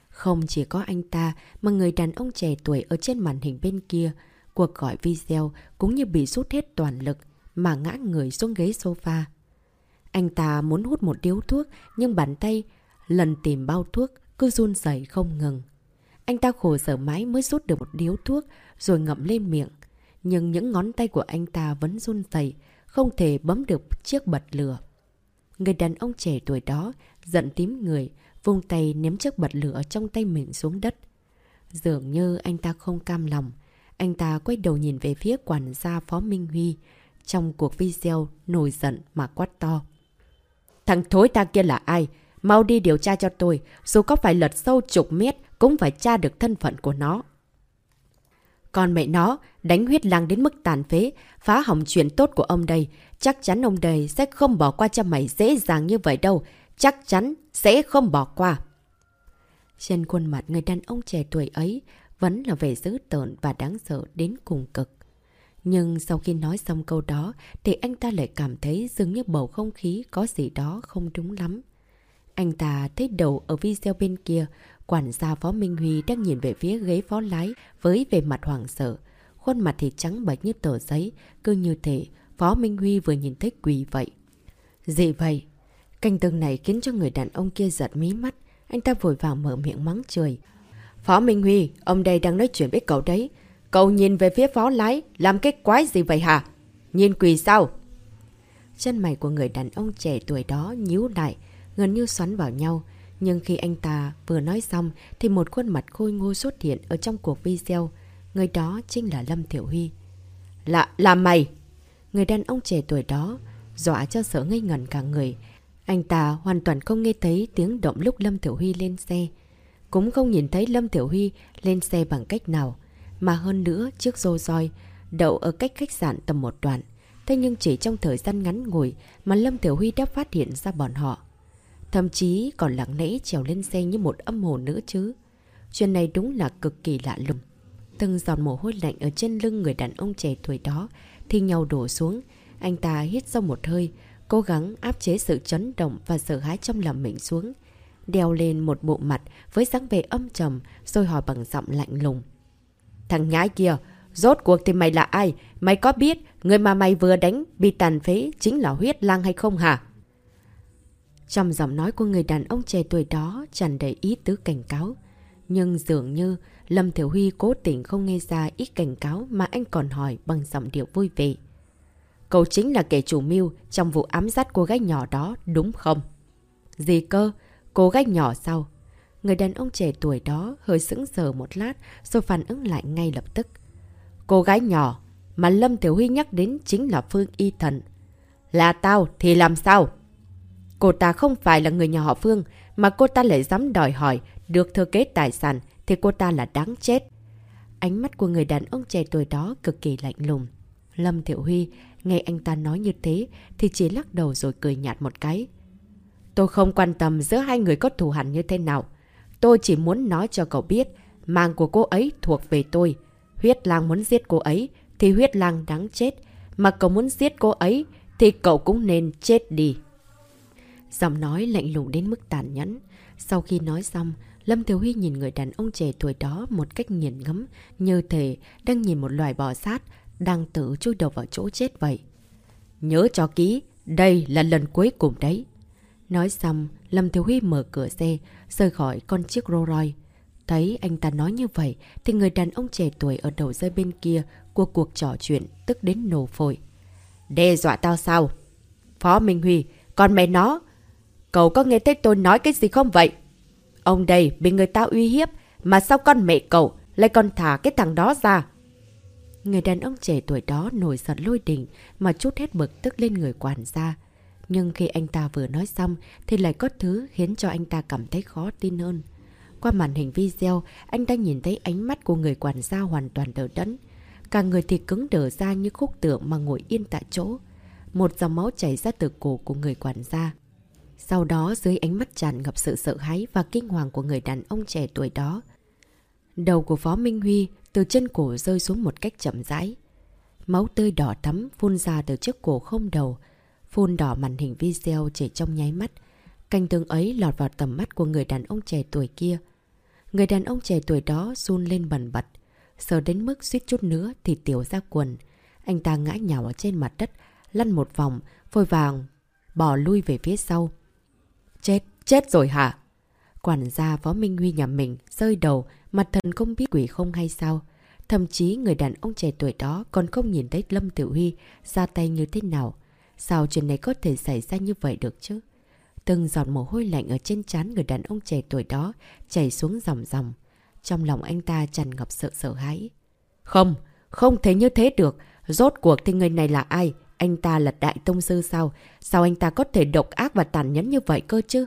Không chỉ có anh ta, mà người đàn ông trẻ tuổi ở trên màn hình bên kia, cuộc gọi video cũng như bị rút hết toàn lực mà ngã người xuống ghế sofa. Anh ta muốn hút một điếu thuốc, nhưng bàn tay lần tìm bao thuốc cứ run rẩy không ngừng. Anh ta khổ sở mãi mới rút được một điếu thuốc rồi ngậm lên miệng. Nhưng những ngón tay của anh ta vẫn run rẩy không thể bấm được chiếc bật lửa. Người đàn ông trẻ tuổi đó giận tím người, vung tay ném chiếc bật lửa trong tay mình xuống đất. Dường như anh ta không cam lòng. Anh ta quay đầu nhìn về phía quản gia Phó Minh Huy. Trong cuộc video nổi giận mà quát to. Thằng thối ta kia là ai? Mau đi điều tra cho tôi. Dù có phải lật sâu chục mét cũng phải tra được thân phận của nó con mẹ nó, đánh huyết lang đến mức tàn phế, phá hỏng chuyện tốt của ông đây. Chắc chắn ông đây sẽ không bỏ qua cho mày dễ dàng như vậy đâu. Chắc chắn sẽ không bỏ qua. Trên khuôn mặt người đàn ông trẻ tuổi ấy vẫn là vẻ dữ tợn và đáng sợ đến cùng cực. Nhưng sau khi nói xong câu đó thì anh ta lại cảm thấy dường như bầu không khí có gì đó không đúng lắm. Anh ta thấy đầu ở video bên kia, quản gia Phó Minh Huy đang nhìn về phía ghế phó lái với vẻ mặt hoảng sợ. Khuôn mặt thì trắng bệch như tờ giấy, cứ như thể Phó Minh Huy vừa nhìn thấy quỷ vậy. Gì vậy? cảnh tượng này khiến cho người đàn ông kia giật mí mắt. Anh ta vội vàng mở miệng mắng trời. Phó Minh Huy, ông đây đang nói chuyện với cậu đấy. Cậu nhìn về phía phó lái, làm cái quái gì vậy hả? Nhìn quỷ sao? Chân mày của người đàn ông trẻ tuổi đó nhíu lại, gần như xoắn vào nhau. Nhưng khi anh ta vừa nói xong thì một khuôn mặt khôi ngô xuất hiện ở trong cuộc video. Người đó chính là Lâm Thiểu Huy. Là, là mày! Người đàn ông trẻ tuổi đó dọa cho sợ ngây ngẩn cả người. Anh ta hoàn toàn không nghe thấy tiếng động lúc Lâm Thiểu Huy lên xe. Cũng không nhìn thấy Lâm Thiểu Huy lên xe bằng cách nào. Mà hơn nữa, chiếc rô roi đậu ở cách khách sạn tầm một đoạn. Thế nhưng chỉ trong thời gian ngắn ngủi mà Lâm Tiểu Huy đã phát hiện ra bọn họ. Thậm chí còn lặng lẽ trèo lên xe như một âm hồn nữa chứ. Chuyện này đúng là cực kỳ lạ lùng. Từng giọt mồ hôi lạnh ở trên lưng người đàn ông trẻ tuổi đó thì nhau đổ xuống. Anh ta hít sâu một hơi, cố gắng áp chế sự chấn động và sợ hãi trong lòng mình xuống. Đeo lên một bộ mặt với dáng vẻ âm trầm rồi hỏi bằng giọng lạnh lùng. Thằng nhái kia, rốt cuộc thì mày là ai? Mày có biết người mà mày vừa đánh bị tàn phế chính là huyết lang hay không hả? Trong giọng nói của người đàn ông trẻ tuổi đó tràn đầy ý tứ cảnh cáo. Nhưng dường như Lâm Thiểu Huy cố tình không nghe ra ít cảnh cáo mà anh còn hỏi bằng giọng điệu vui vẻ. Cậu chính là kẻ chủ mưu trong vụ ám sát cô gái nhỏ đó, đúng không? Gì cơ? Cô gái nhỏ sao? Người đàn ông trẻ tuổi đó hơi sững sờ một lát rồi phản ứng lại ngay lập tức. Cô gái nhỏ mà Lâm Thiểu Huy nhắc đến chính là Phương Y Thần. Là tao thì làm sao? Cô ta không phải là người nhà họ Phương mà cô ta lại dám đòi hỏi được thừa kế tài sản thì cô ta là đáng chết. Ánh mắt của người đàn ông trẻ tuổi đó cực kỳ lạnh lùng. Lâm thiệu Huy nghe anh ta nói như thế thì chỉ lắc đầu rồi cười nhạt một cái. Tôi không quan tâm giữa hai người có thù hẳn như thế nào. Tôi chỉ muốn nói cho cậu biết, mạng của cô ấy thuộc về tôi. Huyết lang muốn giết cô ấy, thì huyết lang đáng chết. Mà cậu muốn giết cô ấy, thì cậu cũng nên chết đi. Giọng nói lạnh lùng đến mức tàn nhẫn. Sau khi nói xong, Lâm Thiếu Huy nhìn người đàn ông trẻ tuổi đó một cách nghiền ngấm, như thể đang nhìn một loài bò sát, đang tự chui đầu vào chỗ chết vậy. Nhớ cho kỹ, đây là lần cuối cùng đấy. Nói xong, Lâm Thiếu Huy mở cửa xe, rời khỏi con chiếc Rolls Royce. Thấy anh ta nói như vậy, thì người đàn ông trẻ tuổi ở đầu dây bên kia của cuộc trò chuyện tức đến nổ phổi. Đe dọa tao sao? Phó Minh Huy, con mẹ nó! Cậu có nghe thấy tôi nói cái gì không vậy? Ông đây bị người ta uy hiếp, mà sao con mẹ cậu lại còn thả cái thằng đó ra? Người đàn ông trẻ tuổi đó nổi giận lôi đình mà chút hết bực tức lên người quản gia. Nhưng khi anh ta vừa nói xong thì lại có thứ khiến cho anh ta cảm thấy khó tin hơn. Qua màn hình video, anh ta nhìn thấy ánh mắt của người quản gia hoàn toàn đỡ đẫn. Cả người thì cứng đờ ra như khúc tượng mà ngồi yên tại chỗ. Một dòng máu chảy ra từ cổ của người quản gia. Sau đó dưới ánh mắt tràn ngập sự sợ hãi và kinh hoàng của người đàn ông trẻ tuổi đó. Đầu của Phó Minh Huy từ chân cổ rơi xuống một cách chậm rãi. Máu tươi đỏ thắm phun ra từ chiếc cổ không đầu, phun đỏ màn hình video chỉ trong nháy mắt. cảnh tượng ấy lọt vào tầm mắt của người đàn ông trẻ tuổi kia. Người đàn ông trẻ tuổi đó run lên bần bật. Sợ đến mức suýt chút nữa thì tiểu ra quần. Anh ta ngã nhào ở trên mặt đất, lăn một vòng, vội vàng, bỏ lui về phía sau. Chết, chết rồi hả? Quản gia Phó Minh Huy nhà mình rơi đầu, mặt thần không biết quỷ không hay sao. Thậm chí người đàn ông trẻ tuổi đó còn không nhìn thấy Lâm Tiểu Huy ra tay như thế nào. Sao chuyện này có thể xảy ra như vậy được chứ? Từng giọt mồ hôi lạnh ở trên trán người đàn ông trẻ tuổi đó chảy xuống dòng dòng. Trong lòng anh ta tràn ngập sợ sợ hãi. Không, không thể như thế được. Rốt cuộc thì người này là ai? Anh ta là đại tông sư sao? Sao anh ta có thể độc ác và tàn nhẫn như vậy cơ chứ?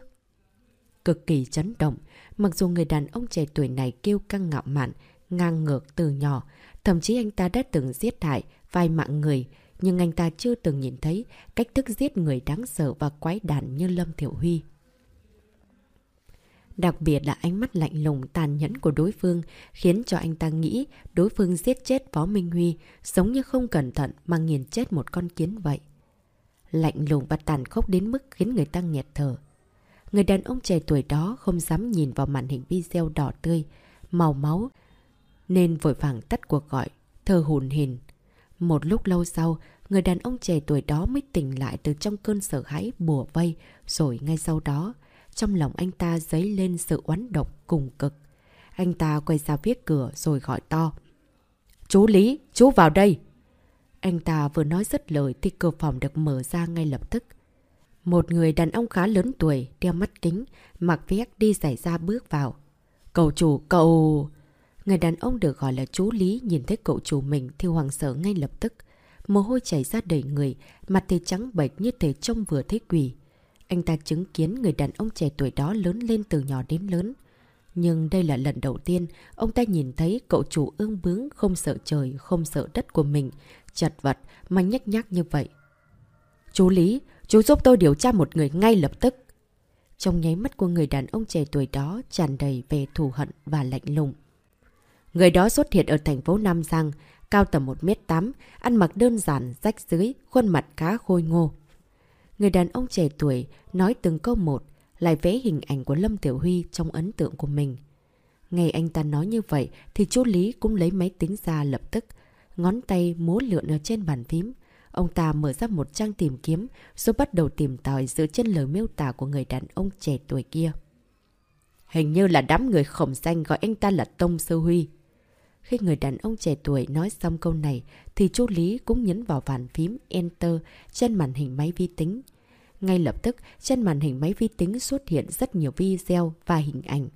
Cực kỳ chấn động. Mặc dù người đàn ông trẻ tuổi này kêu căng ngạo mạn, ngang ngược từ nhỏ. Thậm chí anh ta đã từng giết hại vài mạng người nhưng anh ta chưa từng nhìn thấy cách thức giết người đáng sợ và quái đản như Lâm Thiểu Huy. Đặc biệt là ánh mắt lạnh lùng tàn nhẫn của đối phương khiến cho anh ta nghĩ đối phương giết chết Võ Minh Huy giống như không cẩn thận mà nghiền chết một con kiến vậy. Lạnh lùng và tàn khốc đến mức khiến người ta nghẹt thở. Người đàn ông trẻ tuổi đó không dám nhìn vào màn hình video đỏ tươi, màu máu, nên vội vàng tắt cuộc gọi, thờ hùn hình. Một lúc lâu sau, người đàn ông trẻ tuổi đó mới tỉnh lại từ trong cơn sợ hãi bùa vây, rồi ngay sau đó, trong lòng anh ta dấy lên sự oán độc cùng cực. Anh ta quay ra phía cửa rồi gọi to. Chú Lý, chú vào đây! Anh ta vừa nói rất lời thì cửa phòng được mở ra ngay lập tức. Một người đàn ông khá lớn tuổi, đeo mắt kính, mặc vét đi giải ra bước vào. Cậu chủ, cậu... Người đàn ông được gọi là chú Lý nhìn thấy cậu chủ mình thì hoàng sợ ngay lập tức. Mồ hôi chảy ra đầy người, mặt thì trắng bệch như thể trông vừa thấy quỷ. Anh ta chứng kiến người đàn ông trẻ tuổi đó lớn lên từ nhỏ đến lớn. Nhưng đây là lần đầu tiên ông ta nhìn thấy cậu chủ ương bướng không sợ trời, không sợ đất của mình, chật vật mà nhắc nhắc như vậy. Chú Lý, chú giúp tôi điều tra một người ngay lập tức. Trong nháy mắt của người đàn ông trẻ tuổi đó tràn đầy về thù hận và lạnh lùng. Người đó xuất hiện ở thành phố Nam Giang, cao tầm 1m8, ăn mặc đơn giản, rách dưới, khuôn mặt khá khôi ngô. Người đàn ông trẻ tuổi nói từng câu một, lại vẽ hình ảnh của Lâm Tiểu Huy trong ấn tượng của mình. Nghe anh ta nói như vậy thì chú Lý cũng lấy máy tính ra lập tức, ngón tay múa lượn ở trên bàn phím. Ông ta mở ra một trang tìm kiếm, rồi bắt đầu tìm tòi dựa trên lời miêu tả của người đàn ông trẻ tuổi kia. Hình như là đám người khổng danh gọi anh ta là Tông Sư Huy. Khi người đàn ông trẻ tuổi nói xong câu này, thì chú Lý cũng nhấn vào bàn phím Enter trên màn hình máy vi tính. Ngay lập tức, trên màn hình máy vi tính xuất hiện rất nhiều video và hình ảnh.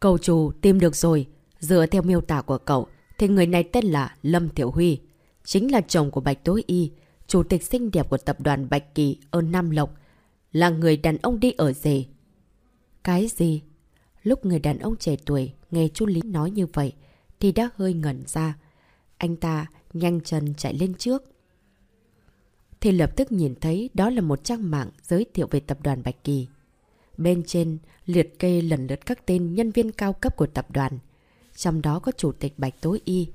Cầu chủ tìm được rồi. Dựa theo miêu tả của cậu, thì người này tên là Lâm Thiểu Huy. Chính là chồng của Bạch Tối Y, chủ tịch xinh đẹp của tập đoàn Bạch Kỳ ở Nam Lộc. Là người đàn ông đi ở rể. Cái gì? Lúc người đàn ông trẻ tuổi nghe chú Lý nói như vậy, thì đã hơi ngẩn ra. Anh ta nhanh chân chạy lên trước. Thì lập tức nhìn thấy đó là một trang mạng giới thiệu về tập đoàn Bạch Kỳ. Bên trên liệt kê lần lượt các tên nhân viên cao cấp của tập đoàn. Trong đó có chủ tịch Bạch Tối Y,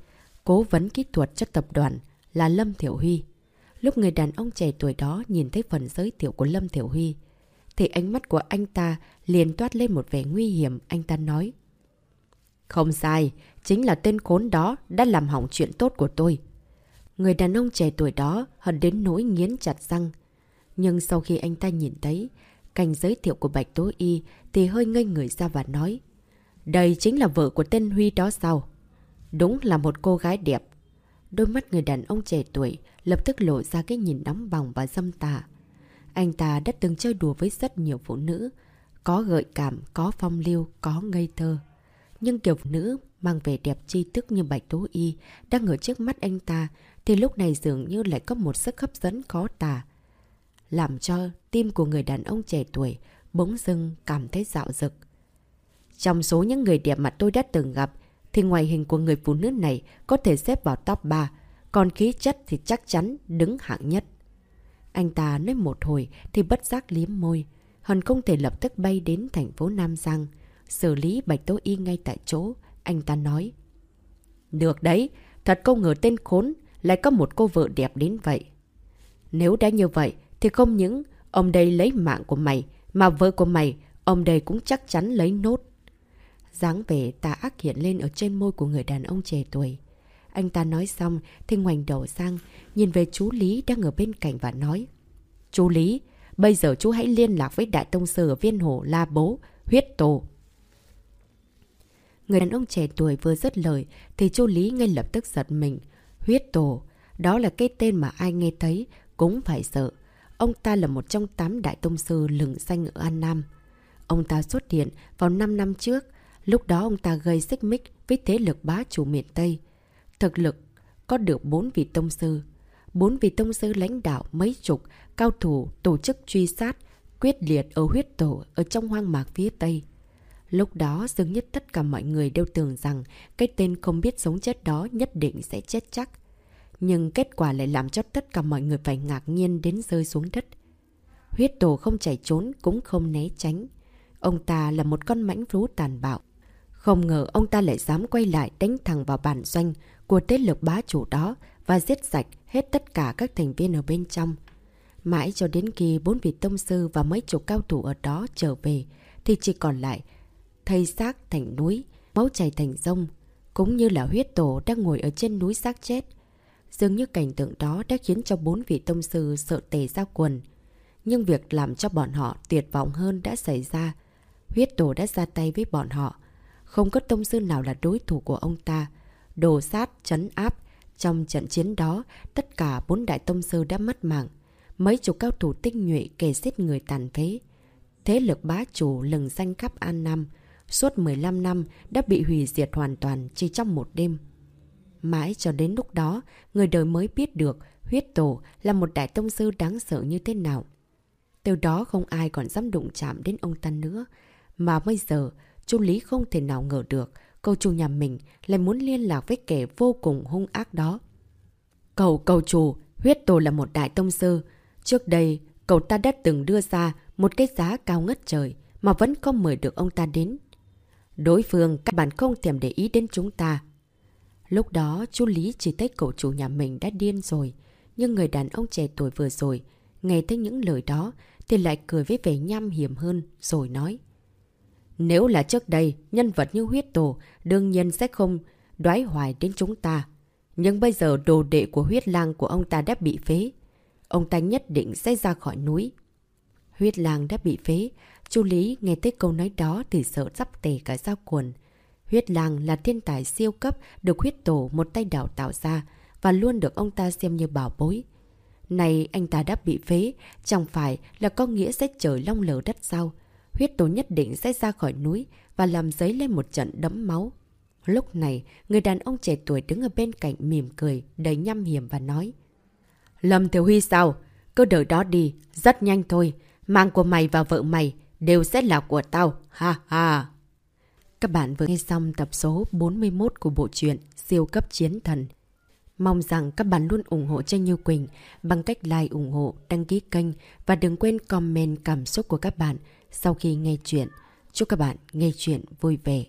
cố vấn kỹ thuật cho tập đoàn là Lâm Thiểu Huy. Lúc người đàn ông trẻ tuổi đó nhìn thấy phần giới thiệu của Lâm Thiểu Huy, thì ánh mắt của anh ta liền toát lên một vẻ nguy hiểm, anh ta nói. Không sai, chính là tên khốn đó đã làm hỏng chuyện tốt của tôi. Người đàn ông trẻ tuổi đó hận đến nỗi nghiến chặt răng. Nhưng sau khi anh ta nhìn thấy cảnh giới thiệu của Bạch Tố Y thì hơi ngây người ra và nói. Đây chính là vợ của tên Huy đó sao? Đúng là một cô gái đẹp. Đôi mắt người đàn ông trẻ tuổi lập tức lộ ra cái nhìn nóng bỏng và dâm tà. Anh ta đã từng chơi đùa với rất nhiều phụ nữ. Có gợi cảm, có phong lưu, có ngây thơ. Nhưng kiểu phụ nữ mang vẻ đẹp tri tức như Bạch Tố Y đang ở trước mắt anh ta thì lúc này dường như lại có một sức hấp dẫn khó tả. Làm cho tim của người đàn ông trẻ tuổi bỗng dưng cảm thấy dạo dực. Trong số những người đẹp mà tôi đã từng gặp thì ngoại hình của người phụ nữ này có thể xếp vào top 3, còn khí chất thì chắc chắn đứng hạng nhất. Anh ta nói một hồi thì bất giác liếm môi, hần không thể lập tức bay đến thành phố Nam Giang, xử lý Bạch Tố Y ngay tại chỗ, anh ta nói. Được đấy, thật không ngờ tên khốn lại có một cô vợ đẹp đến vậy. Nếu đã như vậy, thì không những ông đây lấy mạng của mày, mà vợ của mày, ông đây cũng chắc chắn lấy nốt. dáng vẻ tà ác hiện lên ở trên môi của người đàn ông trẻ tuổi. Anh ta nói xong thì ngoảnh đầu sang, nhìn về chú Lý đang ở bên cạnh và nói. Chú Lý, bây giờ chú hãy liên lạc với Đại Tông Sư ở Viên Hồ La Bố, huyết tổ. Người đàn ông trẻ tuổi vừa dứt lời thì chú Lý ngay lập tức giật mình. Huyết tổ, đó là cái tên mà ai nghe thấy cũng phải sợ. Ông ta là một trong tám đại tông sư lừng danh ở An Nam. Ông ta xuất hiện vào 5 năm trước, lúc đó ông ta gây xích mích với thế lực bá chủ miền Tây. Thực lực có được bốn vị tông sư. Bốn vị tông sư lãnh đạo mấy chục, cao thủ tổ chức truy sát, quyết liệt ở huyết tổ ở trong hoang mạc phía Tây. Lúc đó dường như tất cả mọi người đều tưởng rằng cái tên không biết sống chết đó nhất định sẽ chết chắc. Nhưng kết quả lại làm cho tất cả mọi người phải ngạc nhiên đến rơi xuống đất. Huyết tổ không chạy trốn cũng không né tránh. Ông ta là một con mãnh rú tàn bạo. Không ngờ ông ta lại dám quay lại đánh thẳng vào bản doanh của thế lực bá chủ đó và giết sạch hết tất cả các thành viên ở bên trong. Mãi cho đến khi bốn vị tông sư và mấy chục cao thủ ở đó trở về, thì chỉ còn lại thây xác thành núi, máu chảy thành sông, cũng như là huyết tổ đang ngồi ở trên núi xác chết. Dường như cảnh tượng đó đã khiến cho bốn vị tông sư sợ tề ra quần. Nhưng việc làm cho bọn họ tuyệt vọng hơn đã xảy ra. Huyết tổ đã ra tay với bọn họ. Không có tông sư nào là đối thủ của ông ta. Đồ sát, chấn áp. Trong trận chiến đó, tất cả bốn đại tông sư đã mất mạng. Mấy chục cao thủ tinh nhuệ kề giết người tàn phế. Thế lực bá chủ lừng danh khắp An Nam suốt 15 năm đã bị hủy diệt hoàn toàn chỉ trong một đêm. Mãi cho đến lúc đó, người đời mới biết được huyết tổ là một đại tông sư đáng sợ như thế nào. Từ đó không ai còn dám đụng chạm đến ông ta nữa. Mà bây giờ, Chu Lý không thể nào ngờ được, cầu chủ nhà mình lại muốn liên lạc với kẻ vô cùng hung ác đó. Cầu cầu chủ, huyết tổ là một đại tông sư. Trước đây, cậu ta đã từng đưa ra một cái giá cao ngất trời mà vẫn không mời được ông ta đến. Đối phương các bạn không thèm để ý đến chúng ta. Lúc đó, chú Lý chỉ thấy cậu chủ nhà mình đã điên rồi. Nhưng người đàn ông trẻ tuổi vừa rồi, nghe thấy những lời đó, thì lại cười với vẻ nham hiểm hơn, rồi nói. Nếu là trước đây, nhân vật như huyết tổ, đương nhiên sẽ không đoái hoài đến chúng ta. Nhưng bây giờ đồ đệ của huyết lang của ông ta đã bị phế. Ông ta nhất định sẽ ra khỏi núi. Huyết lang đã bị phế. Chu Lý nghe tới câu nói đó thì sợ sắp tề cả dao cuồn Huyết lang là thiên tài siêu cấp được huyết tổ một tay đào tạo ra và luôn được ông ta xem như bảo bối. Này anh ta đã bị phế, chẳng phải là có nghĩa sẽ trời long lở đất sao? Huyết tổ nhất định sẽ ra khỏi núi và làm giấy lên một trận đấm máu. Lúc này, người đàn ông trẻ tuổi đứng ở bên cạnh mỉm cười, đầy nhăm hiểm và nói. Lâm Thiếu Huy sao? Cứ đợi đó đi, rất nhanh thôi. Mạng của mày và vợ mày đều sẽ là của tao. Ha ha! Các bạn vừa nghe xong tập số 41 của bộ truyện Siêu cấp chiến thần. Mong rằng các bạn luôn ủng hộ cho Như Quỳnh bằng cách like ủng hộ, đăng ký kênh và đừng quên comment cảm xúc của các bạn sau khi nghe chuyện. Chúc các bạn nghe chuyện vui vẻ.